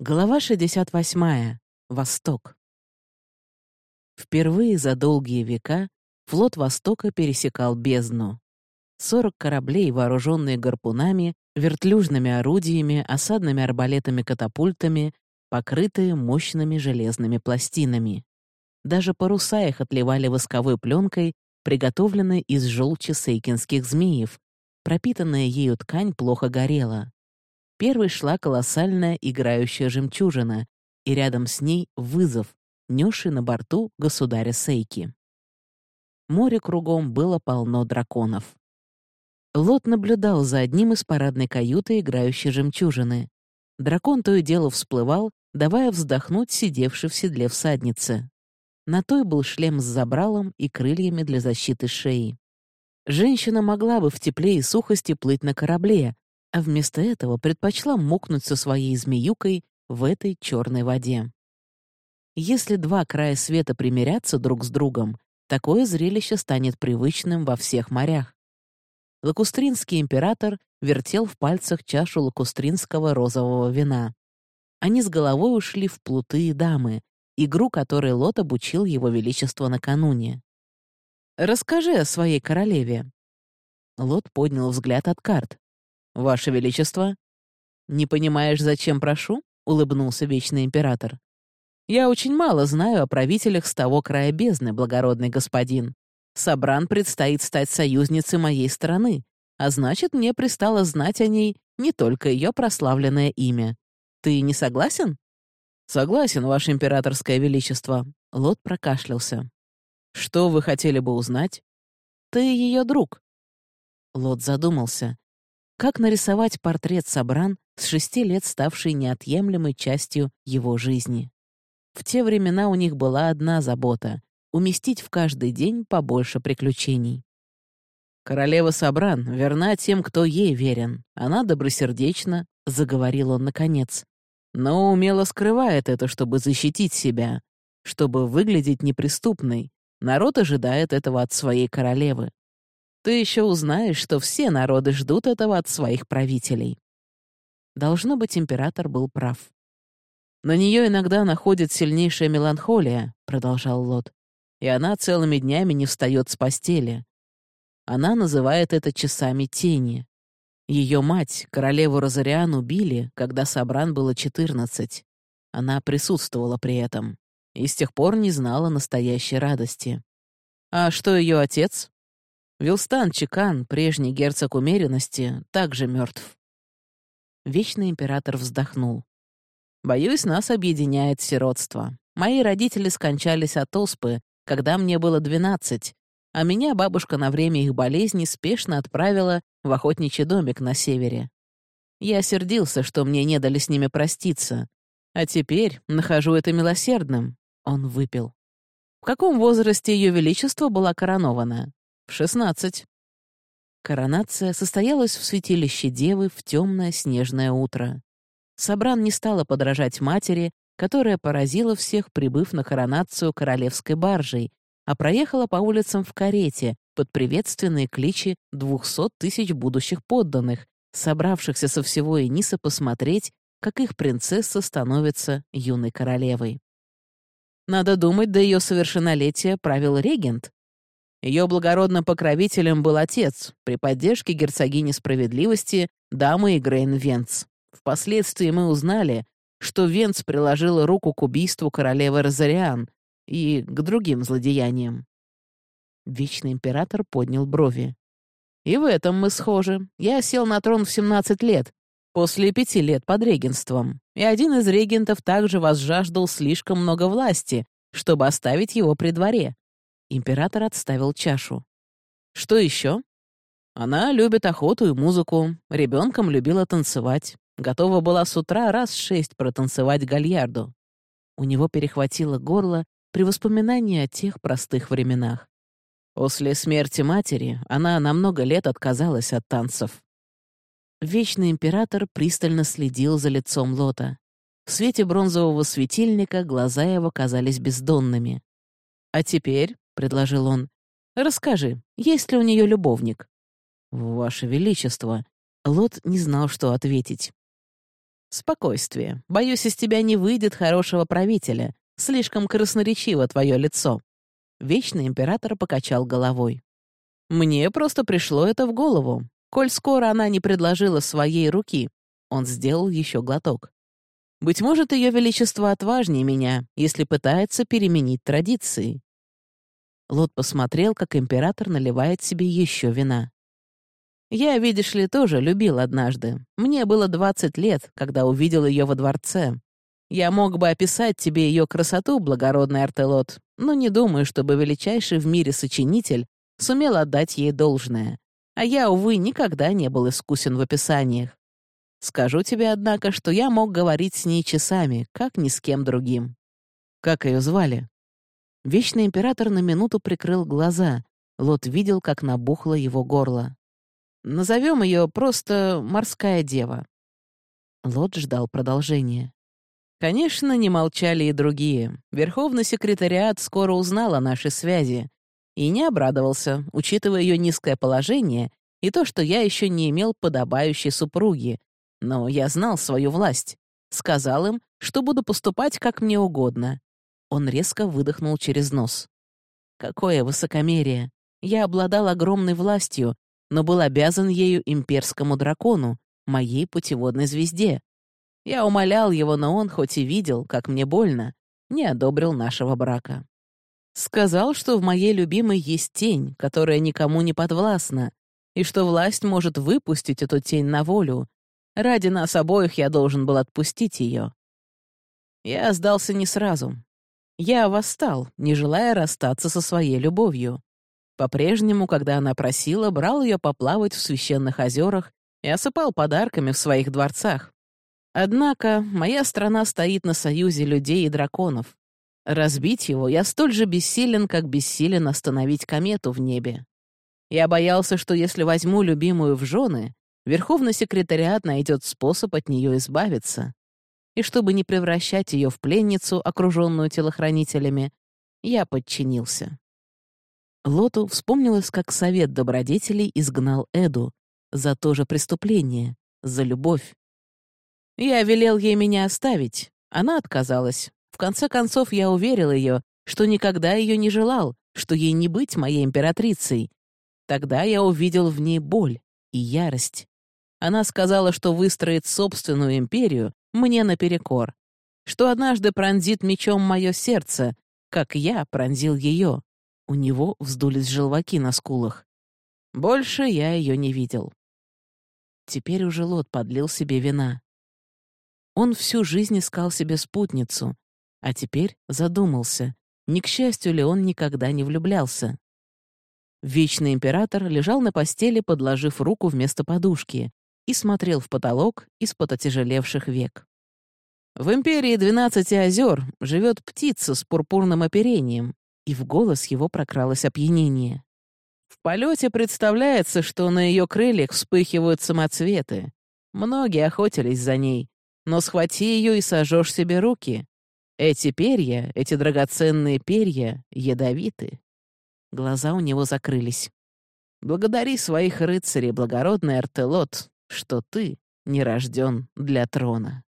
Глава 68. Восток. Впервые за долгие века флот Востока пересекал бездну. 40 кораблей, вооруженные гарпунами, вертлюжными орудиями, осадными арбалетами-катапультами, покрытые мощными железными пластинами. Даже паруса их отливали восковой пленкой, приготовленной из желчи сейкинских змеев. Пропитанная ею ткань плохо горела. Первой шла колоссальная играющая жемчужина, и рядом с ней вызов, несший на борту государя Сейки. Море кругом было полно драконов. Лот наблюдал за одним из парадной каюты играющей жемчужины. Дракон то и дело всплывал, давая вздохнуть сидевший в седле всаднице. На той был шлем с забралом и крыльями для защиты шеи. Женщина могла бы в тепле и сухости плыть на корабле, а вместо этого предпочла мокнуть со своей змеюкой в этой черной воде. Если два края света примирятся друг с другом, такое зрелище станет привычным во всех морях. Лакустринский император вертел в пальцах чашу лакустринского розового вина. Они с головой ушли в плуты дамы, игру которой Лот обучил его величество накануне. «Расскажи о своей королеве». Лот поднял взгляд от карт. «Ваше Величество?» «Не понимаешь, зачем прошу?» — улыбнулся Вечный Император. «Я очень мало знаю о правителях с того края бездны, благородный господин. Сабран предстоит стать союзницей моей страны, а значит, мне пристало знать о ней не только ее прославленное имя. Ты не согласен?» «Согласен, Ваше Императорское Величество», — Лот прокашлялся. «Что вы хотели бы узнать?» «Ты ее друг». Лот задумался. Как нарисовать портрет Сабран с шести лет ставший неотъемлемой частью его жизни? В те времена у них была одна забота — уместить в каждый день побольше приключений. «Королева Сабран верна тем, кто ей верен. Она добросердечна», — заговорил он наконец. «Но умело скрывает это, чтобы защитить себя, чтобы выглядеть неприступной. Народ ожидает этого от своей королевы. Ты еще узнаешь, что все народы ждут этого от своих правителей. Должно быть, император был прав. На нее иногда находит сильнейшая меланхолия, продолжал Лот, и она целыми днями не встает с постели. Она называет это часами тени. Ее мать, королеву Розариан, убили, когда Сабран было четырнадцать. Она присутствовала при этом и с тех пор не знала настоящей радости. А что ее отец? Вилстан Чекан, прежний герцог умеренности, также мертв. Вечный император вздохнул. «Боюсь, нас объединяет сиротство. Мои родители скончались от оспы, когда мне было двенадцать, а меня бабушка на время их болезни спешно отправила в охотничий домик на севере. Я сердился, что мне не дали с ними проститься, а теперь нахожу это милосердным». Он выпил. В каком возрасте Ее Величество была коронована? Шестнадцать. Коронация состоялась в святилище Девы в темное снежное утро. Сабран не стала подражать матери, которая поразила всех, прибыв на коронацию королевской баржей, а проехала по улицам в карете под приветственные кличи двухсот тысяч будущих подданных, собравшихся со всего Эниса посмотреть, как их принцесса становится юной королевой. Надо думать, до ее совершеннолетия правил регент, ее благородным покровителем был отец, при поддержке герцогини справедливости, дамы Игрейн Венц. Впоследствии мы узнали, что Венц приложила руку к убийству королевы Розариан и к другим злодеяниям. Вечный император поднял брови. «И в этом мы схожи. Я сел на трон в 17 лет, после пяти лет под регенством, и один из регентов также возжаждал слишком много власти, чтобы оставить его при дворе. Император отставил чашу. «Что еще?» Она любит охоту и музыку, ребенком любила танцевать, готова была с утра раз шесть протанцевать гальярду. У него перехватило горло при воспоминании о тех простых временах. После смерти матери она на много лет отказалась от танцев. Вечный император пристально следил за лицом Лота. В свете бронзового светильника глаза его казались бездонными. «А теперь предложил он. «Расскажи, есть ли у нее любовник?» «Ваше Величество!» Лот не знал, что ответить. «Спокойствие. Боюсь, из тебя не выйдет хорошего правителя. Слишком красноречиво твое лицо». Вечный император покачал головой. «Мне просто пришло это в голову. Коль скоро она не предложила своей руки». Он сделал еще глоток. «Быть может, ее величество отважнее меня, если пытается переменить традиции». Лот посмотрел, как император наливает себе еще вина. Я, видишь ли, тоже любил однажды. Мне было 20 лет, когда увидел ее во дворце. Я мог бы описать тебе ее красоту, благородный Артелот, но не думаю, чтобы величайший в мире сочинитель сумел отдать ей должное. А я, увы, никогда не был искусен в описаниях. Скажу тебе, однако, что я мог говорить с ней часами, как ни с кем другим. Как ее звали? Вечный император на минуту прикрыл глаза. Лот видел, как набухло его горло. Назовем ее просто «Морская дева». Лот ждал продолжения. Конечно, не молчали и другие. Верховный секретариат скоро узнал о нашей связи и не обрадовался, учитывая ее низкое положение и то, что я еще не имел подобающей супруги. Но я знал свою власть. Сказал им, что буду поступать как мне угодно. Он резко выдохнул через нос. Какое высокомерие! Я обладал огромной властью, но был обязан ею имперскому дракону, моей путеводной звезде. Я умолял его, но он, хоть и видел, как мне больно, не одобрил нашего брака. Сказал, что в моей любимой есть тень, которая никому не подвластна, и что власть может выпустить эту тень на волю. Ради нас обоих я должен был отпустить ее. Я сдался не сразу. Я восстал, не желая расстаться со своей любовью. По-прежнему, когда она просила, брал ее поплавать в священных озерах и осыпал подарками в своих дворцах. Однако моя страна стоит на союзе людей и драконов. Разбить его я столь же бессилен, как бессилен остановить комету в небе. Я боялся, что если возьму любимую в жены, Верховный секретариат найдет способ от нее избавиться. И чтобы не превращать ее в пленницу, окруженную телохранителями, я подчинился. Лоту вспомнилось, как совет добродетелей изгнал Эду за то же преступление, за любовь. Я велел ей меня оставить. Она отказалась. В конце концов, я уверил ее, что никогда ее не желал, что ей не быть моей императрицей. Тогда я увидел в ней боль и ярость. Она сказала, что выстроит собственную империю мне наперекор, что однажды пронзит мечом мое сердце, как я пронзил ее. У него вздулись желваки на скулах. Больше я ее не видел. Теперь уже Лот подлил себе вина. Он всю жизнь искал себе спутницу, а теперь задумался, не к счастью ли он никогда не влюблялся. Вечный император лежал на постели, подложив руку вместо подушки, и смотрел в потолок из-под отяжелевших век. В империи двенадцати озер живет птица с пурпурным оперением, и в голос его прокралось опьянение. В полете представляется, что на ее крыльях вспыхивают самоцветы. Многие охотились за ней, но схвати ее и сожжешь себе руки. Эти перья, эти драгоценные перья, ядовиты. Глаза у него закрылись. Благодари своих рыцарей, благородный Артелот, что ты не рожден для трона.